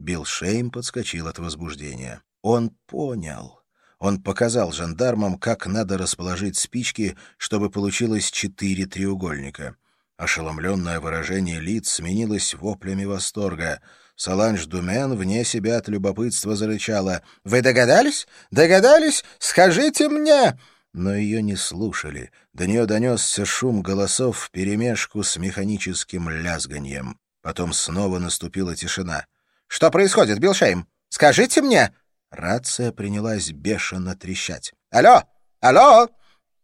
Билл Шейм подскочил от возбуждения. Он понял. Он показал жандармам, как надо расположить спички, чтобы получилось четыре треугольника. Ошеломленное выражение лиц сменилось воплями восторга. Саланж Думен вне себя от любопытства зарычала. «Вы догадались? Догадались? Скажите мне!» Но ее не слушали. До нее донесся шум голосов вперемешку с механическим лязганьем. Потом снова наступила тишина. «Что происходит, Билшейм? Скажите мне!» Рация принялась бешено трещать. «Алло! Алло!»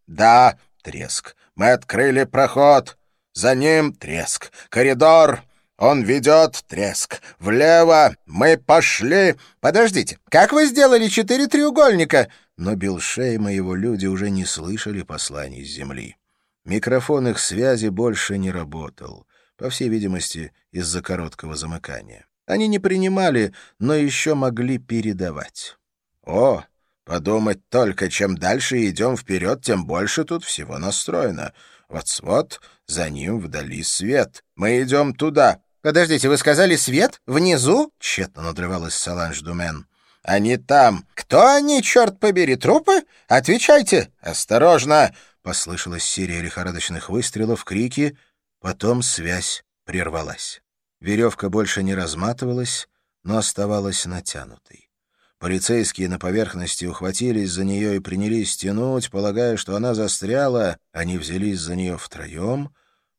«Да!» — треск. «Мы открыли проход! За ним треск! Коридор! Он ведет треск! Влево! Мы пошли!» «Подождите, как вы сделали четыре треугольника?» Но Билшейм и его люди уже не слышали посланий с земли. Микрофон их связи больше не работал, по всей видимости, из-за короткого замыкания. Они не принимали, но еще могли передавать. «О, подумать только, чем дальше идем вперед, тем больше тут всего настроено. Вот-вот, за ним вдали свет. Мы идем туда». «Подождите, вы сказали свет? Внизу?» — тщетно надрывалась Саланж Думен. «Они там. Кто они, черт побери, трупы? Отвечайте! Осторожно!» — послышалась серия лихорадочных выстрелов, крики. Потом связь прервалась. Веревка больше не разматывалась, но оставалась натянутой. Полицейские на поверхности ухватились за нее и принялись тянуть, полагая, что она застряла. Они взялись за нее втроем,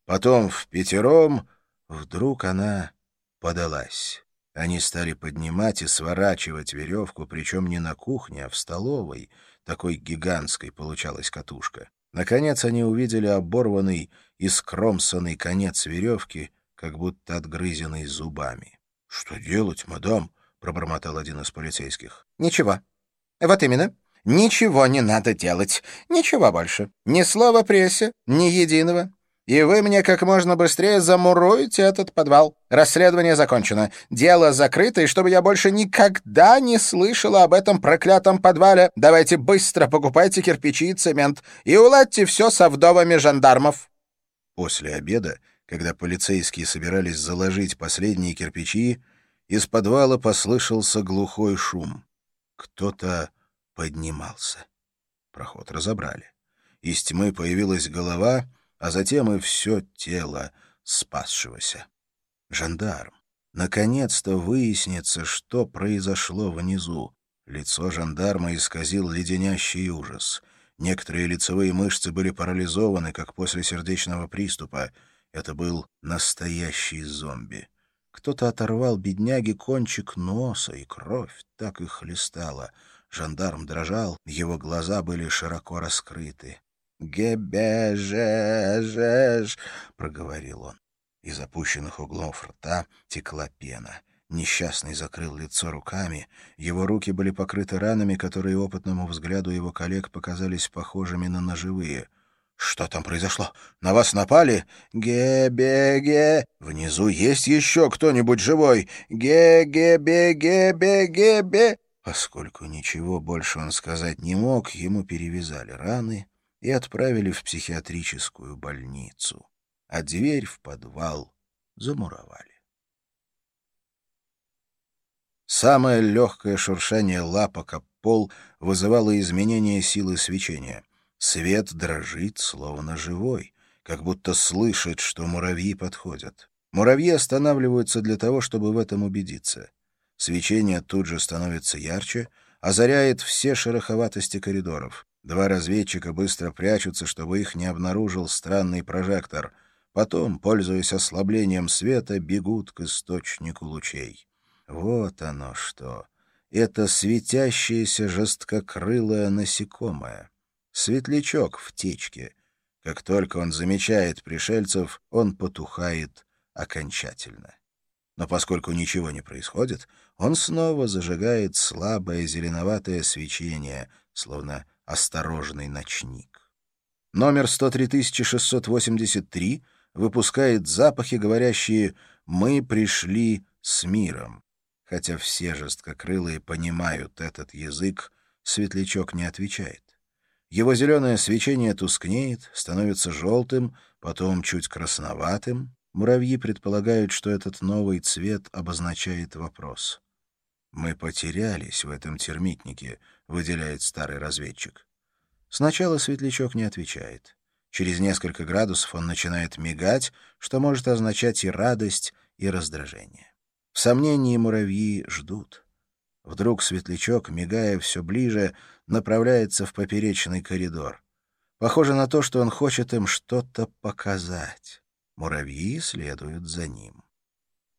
потом в пятером. Вдруг она подалась. Они стали поднимать и сворачивать веревку, причем не на кухне, а в столовой. Такой гигантской получалась катушка. Наконец они увидели оборванный и скромсанный конец веревки, как будто отгрызенный зубами. — Что делать, мадам? — пробормотал один из полицейских. — Ничего. — Вот именно. Ничего не надо делать. Ничего больше. Ни слова прессе, ни единого и вы мне как можно быстрее замуруете этот подвал. Расследование закончено. Дело закрыто, и чтобы я больше никогда не слышала об этом проклятом подвале, давайте быстро покупайте кирпичи и цемент и уладьте все со вдовами жандармов». После обеда, когда полицейские собирались заложить последние кирпичи, из подвала послышался глухой шум. Кто-то поднимался. Проход разобрали. Из тьмы появилась голова — а затем и все тело спасшегося. Жандарм. Наконец-то выяснится, что произошло внизу. Лицо жандарма исказил леденящий ужас. Некоторые лицевые мышцы были парализованы, как после сердечного приступа. Это был настоящий зомби. Кто-то оторвал бедняге кончик носа, и кровь так и хлестала. Жандарм дрожал, его глаза были широко раскрыты. «Гебежежеж», — проговорил он. Из опущенных углов рта текла пена. Несчастный закрыл лицо руками. Его руки были покрыты ранами, которые опытному взгляду его коллег показались похожими на ножевые. «Что там произошло? На вас напали? Ге-бе-ге! Внизу есть еще кто-нибудь живой? Ге-ге-бе-ге-бе-ге-бе!» Поскольку ничего больше он сказать не мог, ему перевязали раны, и отправили в психиатрическую больницу, а дверь в подвал замуровали. Самое легкое шуршание лапок об пол вызывало изменение силы свечения. Свет дрожит, словно живой, как будто слышит, что муравьи подходят. Муравьи останавливаются для того, чтобы в этом убедиться. Свечение тут же становится ярче, озаряет все шероховатости коридоров. Два разведчика быстро прячутся, чтобы их не обнаружил странный прожектор. Потом, пользуясь ослаблением света, бегут к источнику лучей. Вот оно что. Это светящееся жесткокрылое насекомое. Светлячок в течке. Как только он замечает пришельцев, он потухает окончательно. Но поскольку ничего не происходит, он снова зажигает слабое зеленоватое свечение, словно осторожный ночник. Номер 103683 выпускает запахи, говорящие «Мы пришли с миром». Хотя все жесткокрылые понимают этот язык, светлячок не отвечает. Его зеленое свечение тускнеет, становится желтым, потом чуть красноватым. Муравьи предполагают, что этот новый цвет обозначает вопрос. «Мы потерялись в этом термитнике», — выделяет старый разведчик. Сначала светлячок не отвечает. Через несколько градусов он начинает мигать, что может означать и радость, и раздражение. В сомнении муравьи ждут. Вдруг светлячок, мигая все ближе, направляется в поперечный коридор. Похоже на то, что он хочет им что-то показать. Муравьи следуют за ним.